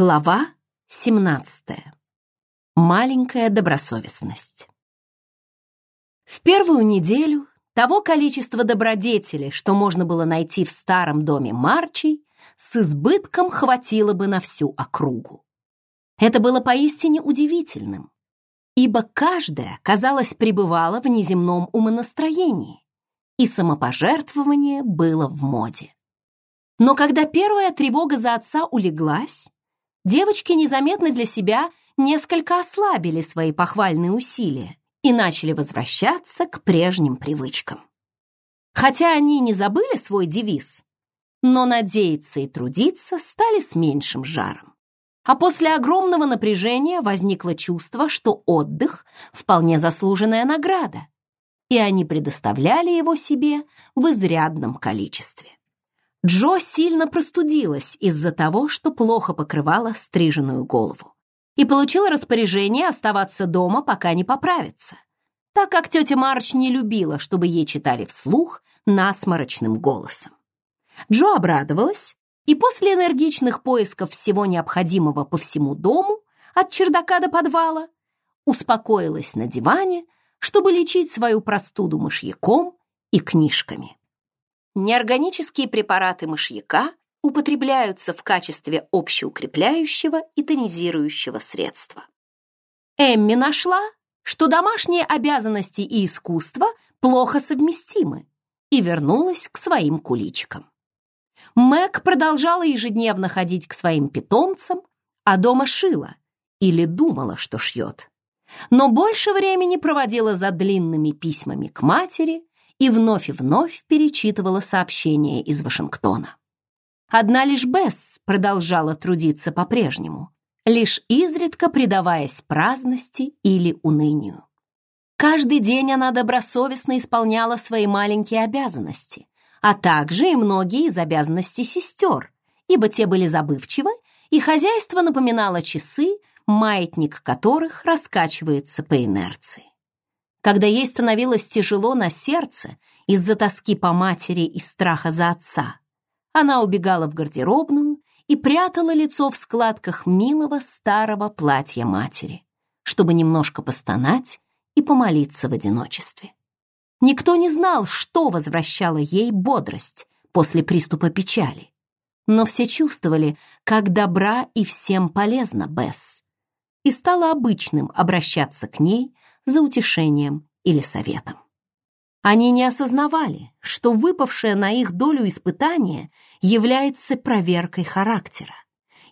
Глава 17. Маленькая добросовестность. В первую неделю того количества добродетели, что можно было найти в старом доме Марчей, с избытком хватило бы на всю округу. Это было поистине удивительным, ибо каждая, казалось, пребывала в неземном умонастроении, и самопожертвование было в моде. Но когда первая тревога за отца улеглась, девочки незаметно для себя несколько ослабили свои похвальные усилия и начали возвращаться к прежним привычкам. Хотя они не забыли свой девиз, но надеяться и трудиться стали с меньшим жаром. А после огромного напряжения возникло чувство, что отдых — вполне заслуженная награда, и они предоставляли его себе в изрядном количестве. Джо сильно простудилась из-за того, что плохо покрывала стриженную голову и получила распоряжение оставаться дома, пока не поправится, так как тетя Марч не любила, чтобы ей читали вслух насморочным голосом. Джо обрадовалась и после энергичных поисков всего необходимого по всему дому, от чердака до подвала, успокоилась на диване, чтобы лечить свою простуду мышьяком и книжками. Неорганические препараты мышьяка употребляются в качестве общеукрепляющего и тонизирующего средства. Эмми нашла, что домашние обязанности и искусство плохо совместимы, и вернулась к своим куличикам. Мэг продолжала ежедневно ходить к своим питомцам, а дома шила или думала, что шьет. Но больше времени проводила за длинными письмами к матери и вновь и вновь перечитывала сообщения из Вашингтона. Одна лишь Бесс продолжала трудиться по-прежнему, лишь изредка предаваясь праздности или унынию. Каждый день она добросовестно исполняла свои маленькие обязанности, а также и многие из обязанностей сестер, ибо те были забывчивы, и хозяйство напоминало часы, маятник которых раскачивается по инерции когда ей становилось тяжело на сердце из-за тоски по матери и страха за отца. Она убегала в гардеробную и прятала лицо в складках милого старого платья матери, чтобы немножко постонать и помолиться в одиночестве. Никто не знал, что возвращало ей бодрость после приступа печали. Но все чувствовали, как добра и всем полезна Бесс. И стало обычным обращаться к ней за утешением или советом. Они не осознавали, что выпавшее на их долю испытание является проверкой характера.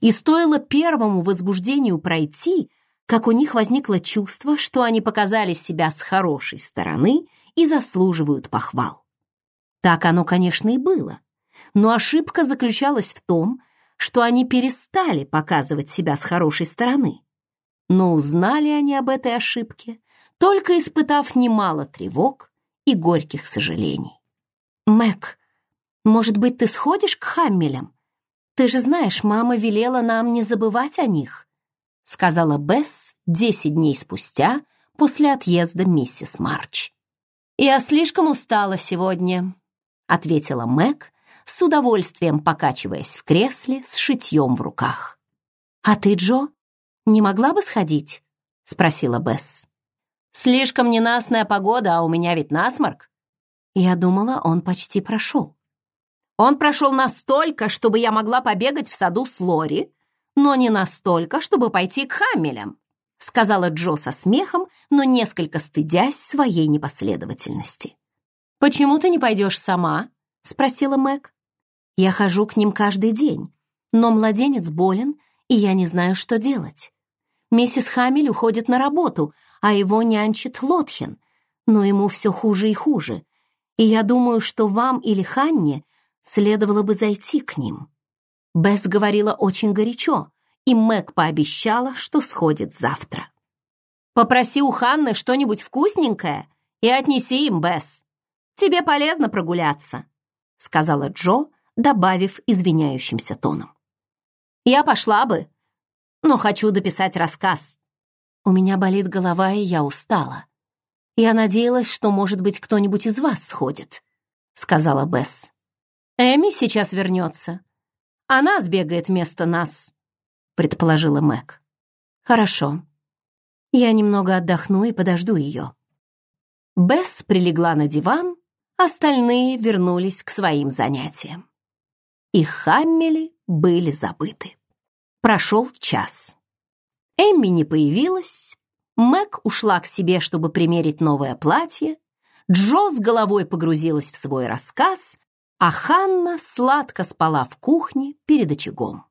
И стоило первому возбуждению пройти, как у них возникло чувство, что они показали себя с хорошей стороны и заслуживают похвал. Так оно, конечно, и было. Но ошибка заключалась в том, что они перестали показывать себя с хорошей стороны. Но узнали они об этой ошибке только испытав немало тревог и горьких сожалений. «Мэг, может быть, ты сходишь к Хаммелям? Ты же знаешь, мама велела нам не забывать о них», сказала Бесс десять дней спустя после отъезда миссис Марч. «Я слишком устала сегодня», ответила Мэг, с удовольствием покачиваясь в кресле с шитьем в руках. «А ты, Джо, не могла бы сходить?» спросила Бесс. Слишком ненастная погода, а у меня ведь насморк. Я думала, он почти прошел. Он прошел настолько, чтобы я могла побегать в саду с Лори, но не настолько, чтобы пойти к Хаммелям, сказала Джо со смехом, но несколько стыдясь своей непоследовательности. «Почему ты не пойдешь сама?» — спросила Мэг. «Я хожу к ним каждый день, но младенец болен, и я не знаю, что делать. Миссис Хамель уходит на работу, а его нянчит Лотхен, но ему все хуже и хуже. И я думаю, что вам или Ханне следовало бы зайти к ним. Бесс говорила очень горячо, и Мэг пообещала, что сходит завтра. «Попроси у Ханны что-нибудь вкусненькое и отнеси им, Бесс. Тебе полезно прогуляться», — сказала Джо, добавив извиняющимся тоном. «Я пошла бы, но хочу дописать рассказ. У меня болит голова, и я устала. Я надеялась, что, может быть, кто-нибудь из вас сходит, сказала Бесс. Эми сейчас вернется. Она сбегает вместо нас. предположила Мэг. «Хорошо. Я немного отдохну и подожду ее». Бесс прилегла на диван, остальные вернулись к своим занятиям. И Хаммели были забыты. Прошел час. Эмми не появилась, Мэг ушла к себе, чтобы примерить новое платье, Джо с головой погрузилась в свой рассказ, а Ханна сладко спала в кухне перед очагом.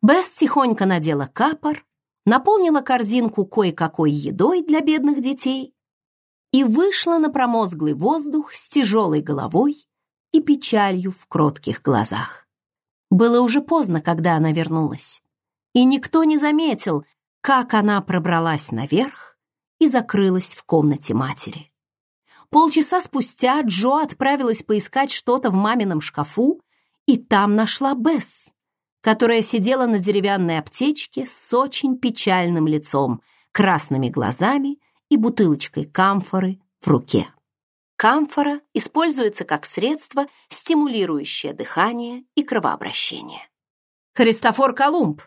Бесс тихонько надела капор, наполнила корзинку кое-какой едой для бедных детей и вышла на промозглый воздух с тяжелой головой и печалью в кротких глазах. Было уже поздно, когда она вернулась, и никто не заметил, как она пробралась наверх и закрылась в комнате матери. Полчаса спустя Джо отправилась поискать что-то в мамином шкафу, и там нашла Бесс которая сидела на деревянной аптечке с очень печальным лицом, красными глазами и бутылочкой камфоры в руке. Камфора используется как средство, стимулирующее дыхание и кровообращение. «Христофор Колумб!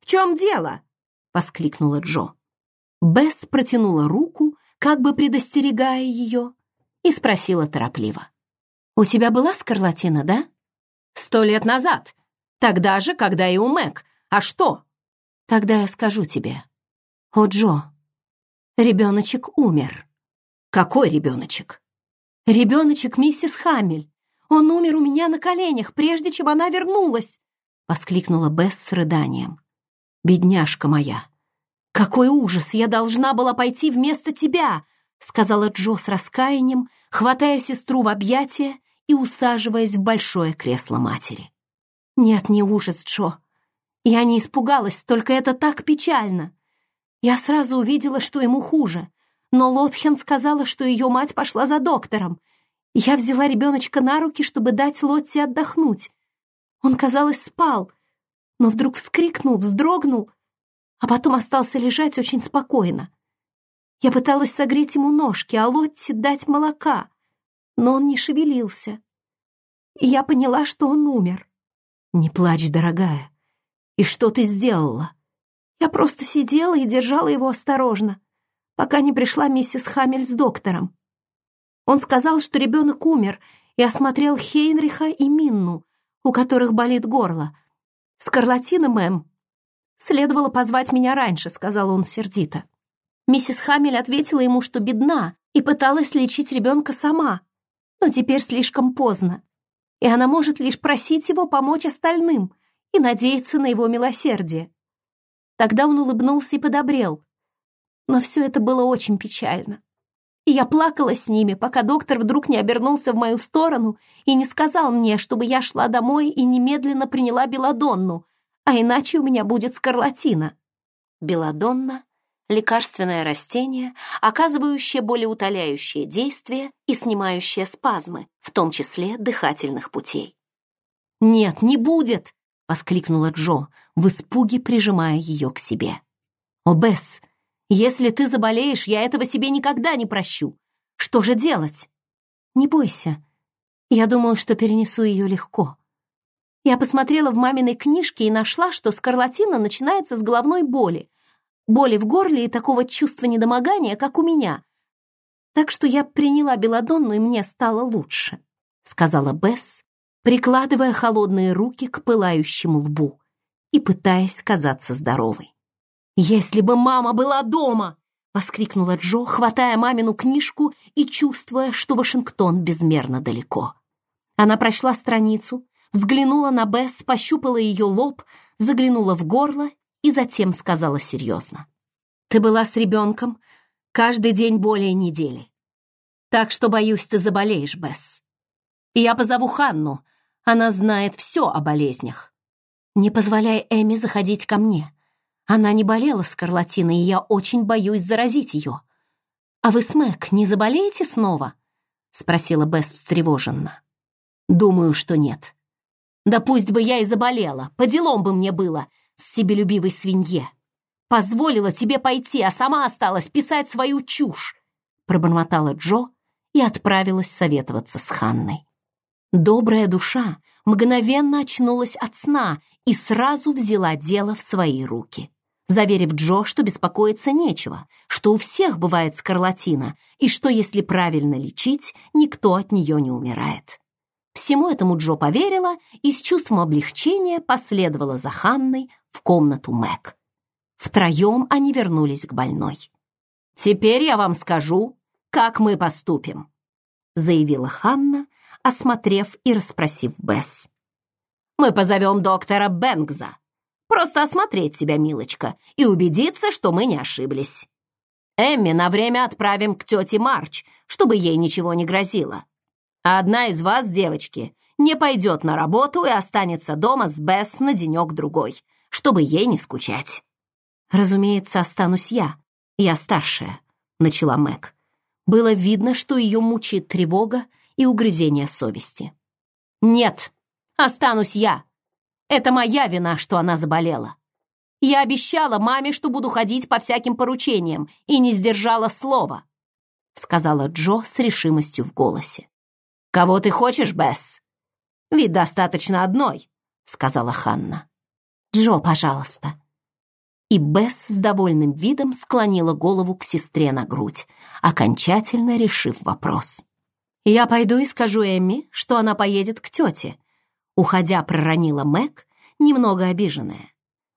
В чем дело?» — воскликнула Джо. Бесс протянула руку, как бы предостерегая ее, и спросила торопливо. «У тебя была скарлатина, да?» «Сто лет назад», Тогда же, когда и у Мэг. А что? Тогда я скажу тебе. О, Джо, ребеночек умер. Какой ребеночек? Ребеночек миссис Хамель. Он умер у меня на коленях, прежде чем она вернулась, воскликнула Бесс с рыданием. Бедняжка моя. Какой ужас! Я должна была пойти вместо тебя, сказала Джо с раскаянием, хватая сестру в объятия и усаживаясь в большое кресло матери. Нет, не ужас, Джо. Я не испугалась, только это так печально. Я сразу увидела, что ему хуже, но Лотхен сказала, что ее мать пошла за доктором. Я взяла ребеночка на руки, чтобы дать Лотте отдохнуть. Он, казалось, спал, но вдруг вскрикнул, вздрогнул, а потом остался лежать очень спокойно. Я пыталась согреть ему ножки, а Лотте дать молока, но он не шевелился. И я поняла, что он умер. «Не плачь, дорогая. И что ты сделала?» Я просто сидела и держала его осторожно, пока не пришла миссис Хамель с доктором. Он сказал, что ребенок умер, и осмотрел Хейнриха и Минну, у которых болит горло. «Скарлатина, мэм». «Следовало позвать меня раньше», — сказал он сердито. Миссис Хамель ответила ему, что бедна, и пыталась лечить ребенка сама. Но теперь слишком поздно и она может лишь просить его помочь остальным и надеяться на его милосердие. Тогда он улыбнулся и подобрел. Но все это было очень печально. И я плакала с ними, пока доктор вдруг не обернулся в мою сторону и не сказал мне, чтобы я шла домой и немедленно приняла белодонну, а иначе у меня будет скарлатина. Белодонна лекарственное растение, оказывающее болеутоляющее действие и снимающее спазмы, в том числе дыхательных путей. «Нет, не будет!» — воскликнула Джо, в испуге прижимая ее к себе. «О, Бесс, если ты заболеешь, я этого себе никогда не прощу. Что же делать?» «Не бойся. Я думаю, что перенесу ее легко». Я посмотрела в маминой книжке и нашла, что скарлатина начинается с головной боли, боли в горле и такого чувства недомогания, как у меня. Так что я приняла белодонну, и мне стало лучше», — сказала Бесс, прикладывая холодные руки к пылающему лбу и пытаясь казаться здоровой. «Если бы мама была дома!» — воскликнула Джо, хватая мамину книжку и чувствуя, что Вашингтон безмерно далеко. Она прочла страницу, взглянула на Бесс, пощупала ее лоб, заглянула в горло и затем сказала серьезно. «Ты была с ребенком каждый день более недели. Так что, боюсь, ты заболеешь, Бесс. Я позову Ханну, она знает все о болезнях. Не позволяй Эми заходить ко мне. Она не болела скарлатиной, и я очень боюсь заразить ее. А вы с Мэг не заболеете снова?» — спросила Бесс встревоженно. «Думаю, что нет. Да пусть бы я и заболела, по делам бы мне было, себелюбивой свинье. Позволила тебе пойти, а сама осталась писать свою чушь, пробормотала Джо и отправилась советоваться с Ханной. Добрая душа мгновенно очнулась от сна и сразу взяла дело в свои руки, заверив Джо, что беспокоиться нечего, что у всех бывает скарлатина и что, если правильно лечить, никто от нее не умирает. Всему этому Джо поверила и с чувством облегчения последовала за Ханной в комнату Мэг. Втроем они вернулись к больной. «Теперь я вам скажу, как мы поступим», заявила Ханна, осмотрев и расспросив Бесс. «Мы позовем доктора Бэнкза. Просто осмотреть тебя, милочка, и убедиться, что мы не ошиблись. Эмми на время отправим к тете Марч, чтобы ей ничего не грозило. А одна из вас, девочки, не пойдет на работу и останется дома с Бесс на денек-другой, чтобы ей не скучать». «Разумеется, останусь я. Я старшая», — начала Мэг. Было видно, что ее мучает тревога и угрызение совести. «Нет, останусь я. Это моя вина, что она заболела. Я обещала маме, что буду ходить по всяким поручениям, и не сдержала слова», сказала Джо с решимостью в голосе. «Кого ты хочешь, Бесс?» «Ведь достаточно одной», сказала Ханна. «Джо, пожалуйста», и Бесс с довольным видом склонила голову к сестре на грудь, окончательно решив вопрос. «Я пойду и скажу Эмми, что она поедет к тете», уходя проронила Мэг, немного обиженная.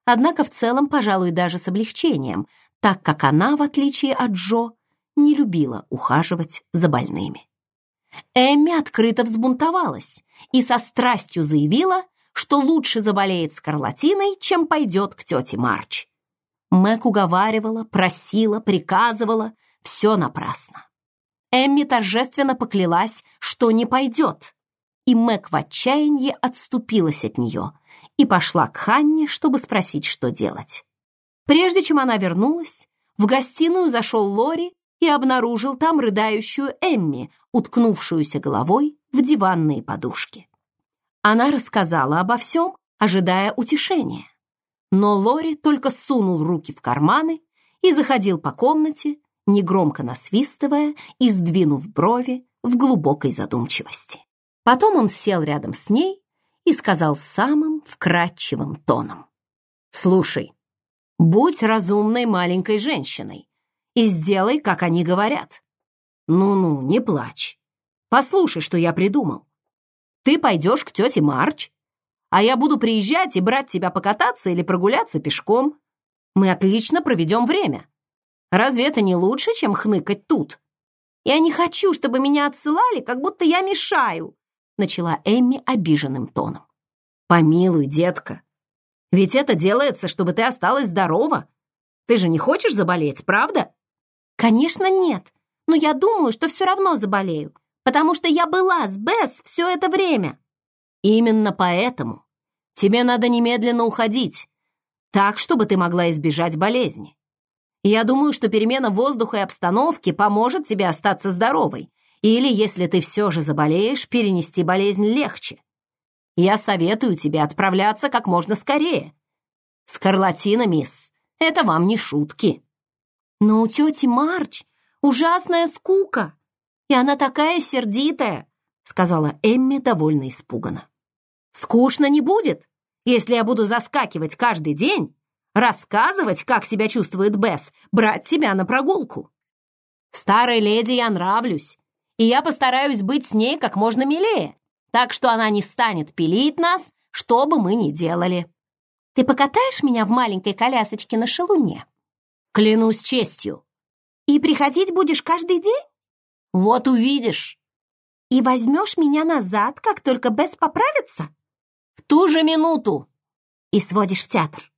Однако в целом, пожалуй, даже с облегчением, так как она, в отличие от Джо, не любила ухаживать за больными. Эмми открыто взбунтовалась и со страстью заявила, что лучше заболеет скарлатиной, чем пойдет к тете Марч. Мэг уговаривала, просила, приказывала. Все напрасно. Эмми торжественно поклялась, что не пойдет. И Мэг в отчаянии отступилась от нее и пошла к Ханне, чтобы спросить, что делать. Прежде чем она вернулась, в гостиную зашел Лори и обнаружил там рыдающую Эмми, уткнувшуюся головой в диванные подушки. Она рассказала обо всем, ожидая утешения. Но Лори только сунул руки в карманы и заходил по комнате, негромко насвистывая и сдвинув брови в глубокой задумчивости. Потом он сел рядом с ней и сказал самым вкрадчивым тоном. «Слушай, будь разумной маленькой женщиной и сделай, как они говорят. Ну-ну, не плачь. Послушай, что я придумал. Ты пойдешь к тете Марч а я буду приезжать и брать тебя покататься или прогуляться пешком. Мы отлично проведем время. Разве это не лучше, чем хныкать тут? Я не хочу, чтобы меня отсылали, как будто я мешаю, начала Эмми обиженным тоном. Помилуй, детка. Ведь это делается, чтобы ты осталась здорова. Ты же не хочешь заболеть, правда? Конечно, нет. Но я думаю, что все равно заболею, потому что я была с Бесс все это время. Именно поэтому тебе надо немедленно уходить, так, чтобы ты могла избежать болезни. Я думаю, что перемена воздуха и обстановки поможет тебе остаться здоровой, или, если ты все же заболеешь, перенести болезнь легче. Я советую тебе отправляться как можно скорее. Скарлатина, мисс, это вам не шутки. Но у тети Марч ужасная скука, и она такая сердитая, сказала Эмми довольно испуганно. Скучно не будет, если я буду заскакивать каждый день, рассказывать, как себя чувствует Бесс, брать тебя на прогулку. Старой леди я нравлюсь, и я постараюсь быть с ней как можно милее, так что она не станет пилить нас, что бы мы ни делали. Ты покатаешь меня в маленькой колясочке на шалуне? Клянусь честью. И приходить будешь каждый день? Вот увидишь. И возьмешь меня назад, как только Бесс поправится? В ту же минуту. И сводишь в театр.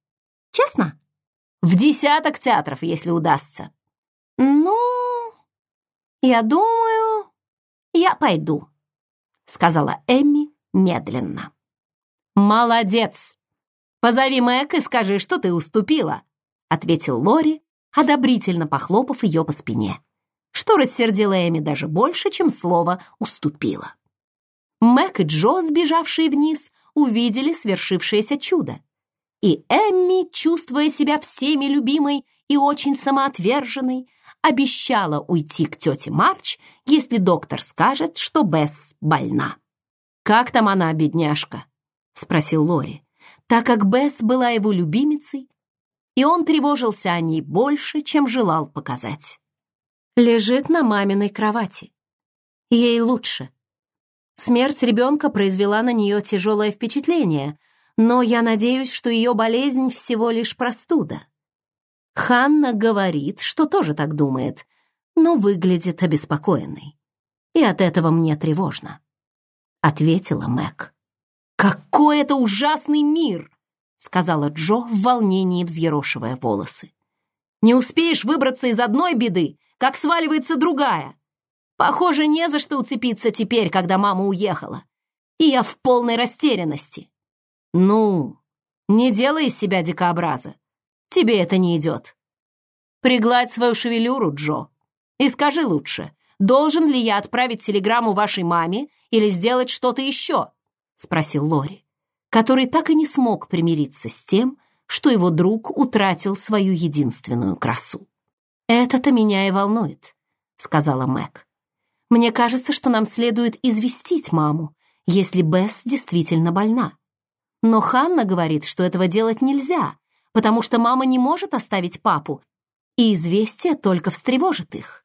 Честно? В десяток театров, если удастся. Ну, я думаю, я пойду, сказала Эмми медленно. Молодец. Позови Мэг и скажи, что ты уступила, ответил Лори, одобрительно похлопав ее по спине, что рассердило Эми даже больше, чем слово «уступила». Мэг и Джо, сбежавшие вниз, увидели свершившееся чудо. И Эмми, чувствуя себя всеми любимой и очень самоотверженной, обещала уйти к тете Марч, если доктор скажет, что Бесс больна. «Как там она, бедняжка?» — спросил Лори, так как Бесс была его любимицей, и он тревожился о ней больше, чем желал показать. Лежит на маминой кровати. Ей лучше. Смерть ребенка произвела на нее тяжелое впечатление, но я надеюсь, что ее болезнь всего лишь простуда. Ханна говорит, что тоже так думает, но выглядит обеспокоенной. И от этого мне тревожно ответила Мэг. «Какой это ужасный мир!» — сказала Джо в волнении, взъерошивая волосы. «Не успеешь выбраться из одной беды, как сваливается другая. Похоже, не за что уцепиться теперь, когда мама уехала. И я в полной растерянности. Ну, не делай из себя дикообраза. Тебе это не идет. Пригладь свою шевелюру, Джо, и скажи лучше, должен ли я отправить телеграмму вашей маме или сделать что-то еще?» — спросил Лори, который так и не смог примириться с тем, что его друг утратил свою единственную красу. «Это-то меня и волнует», — сказала Мэг. «Мне кажется, что нам следует известить маму, если Бесс действительно больна. Но Ханна говорит, что этого делать нельзя, потому что мама не может оставить папу, и известие только встревожит их.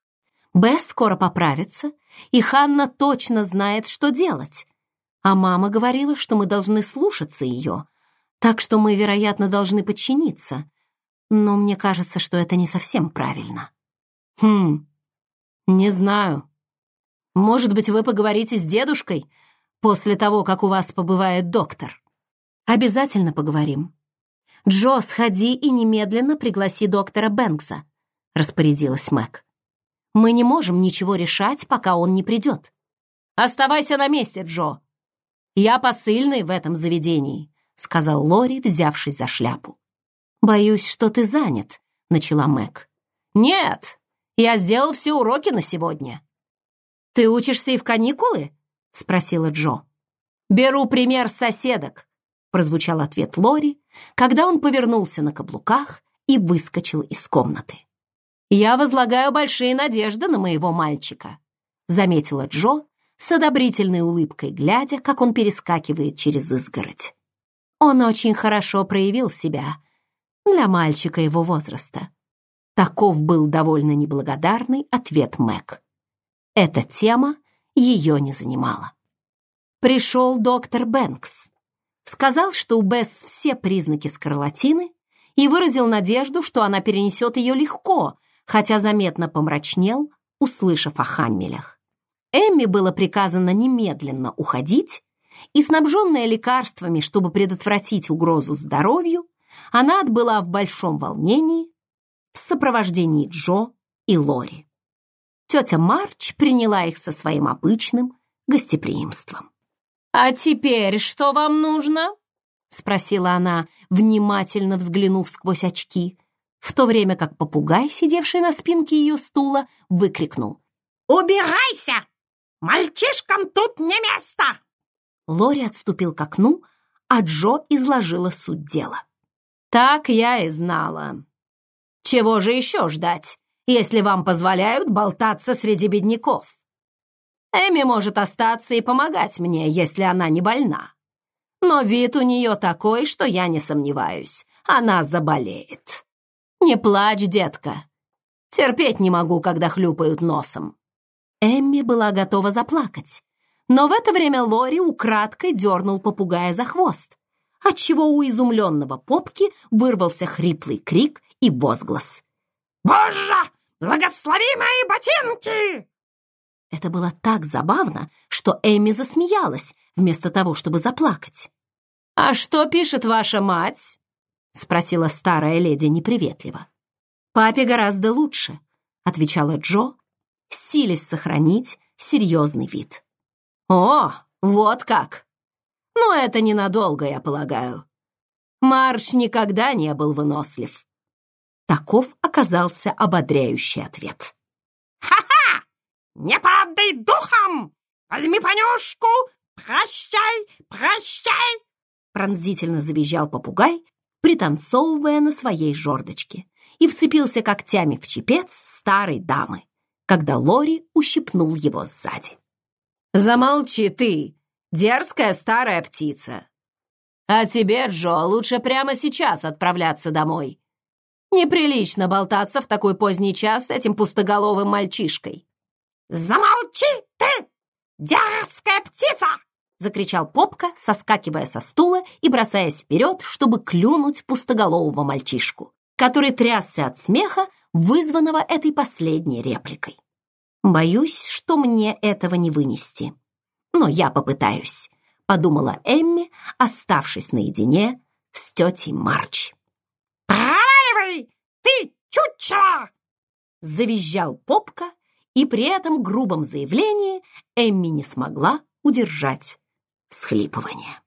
Бесс скоро поправится, и Ханна точно знает, что делать. А мама говорила, что мы должны слушаться ее, так что мы, вероятно, должны подчиниться. Но мне кажется, что это не совсем правильно. Хм, не знаю. Может быть, вы поговорите с дедушкой после того, как у вас побывает доктор? Обязательно поговорим. Джо, сходи и немедленно пригласи доктора Бэнкса, распорядилась Мэг. Мы не можем ничего решать, пока он не придет. Оставайся на месте, Джо. Я посыльный в этом заведении, сказал Лори, взявшись за шляпу. Боюсь, что ты занят, начала Мэг. Нет, я сделал все уроки на сегодня. Ты учишься и в каникулы? спросила Джо. Беру пример соседок, прозвучал ответ Лори, когда он повернулся на каблуках и выскочил из комнаты. «Я возлагаю большие надежды на моего мальчика», заметила Джо с одобрительной улыбкой, глядя, как он перескакивает через изгородь. Он очень хорошо проявил себя для мальчика его возраста. Таков был довольно неблагодарный ответ Мэг. Эта тема ее не занимала. Пришел доктор Бэнкс. Сказал, что у Бесс все признаки скарлатины и выразил надежду, что она перенесет ее легко, хотя заметно помрачнел, услышав о Хаммелях. Эмми было приказано немедленно уходить, и, снабженная лекарствами, чтобы предотвратить угрозу здоровью, она отбыла в большом волнении в сопровождении Джо и Лори. Тетя Марч приняла их со своим обычным гостеприимством. «А теперь что вам нужно?» — спросила она, внимательно взглянув сквозь очки, в то время как попугай, сидевший на спинке ее стула, выкрикнул. «Убирайся! Мальчишкам тут не место!» Лори отступил к окну, а Джо изложила суть дела. «Так я и знала. Чего же еще ждать, если вам позволяют болтаться среди бедняков? Эми может остаться и помогать мне, если она не больна. Но вид у нее такой, что я не сомневаюсь, она заболеет. «Не плачь, детка. Терпеть не могу, когда хлюпают носом». Эмми была готова заплакать, но в это время Лори украдкой дернул попугая за хвост, отчего у изумленного попки вырвался хриплый крик и возглас. «Боже, благослови мои ботинки!» Это было так забавно, что Эмми засмеялась, вместо того, чтобы заплакать. «А что пишет ваша мать?» — спросила старая леди неприветливо. «Папе гораздо лучше», — отвечала Джо, силясь сохранить серьезный вид. «О, вот как! Ну, это ненадолго, я полагаю. Марш никогда не был вынослив». Таков оказался ободряющий ответ. «Ха-ха! Не падай духом! Возьми понюшку! Прощай, прощай!» Пронзительно завизжал попугай, пританцовывая на своей жердочке, и вцепился когтями в чепец старой дамы, когда Лори ущипнул его сзади. «Замолчи ты! дерзкая старая птица. А тебе, Джо, лучше прямо сейчас отправляться домой. Неприлично болтаться в такой поздний час с этим пустоголовым мальчишкой. «Замолчи ты, дерзкая птица!» закричал Попка, соскакивая со стула и бросаясь вперед, чтобы клюнуть пустоголового мальчишку, который трясся от смеха, вызванного этой последней репликой. «Боюсь, что мне этого не вынести. Но я попытаюсь», — подумала Эмми, оставшись наедине с тетей Марч. «Проваливай, ты чучело!» Завизжал Попка, и при этом грубом заявлении Эмми не смогла удержать всхлипывание.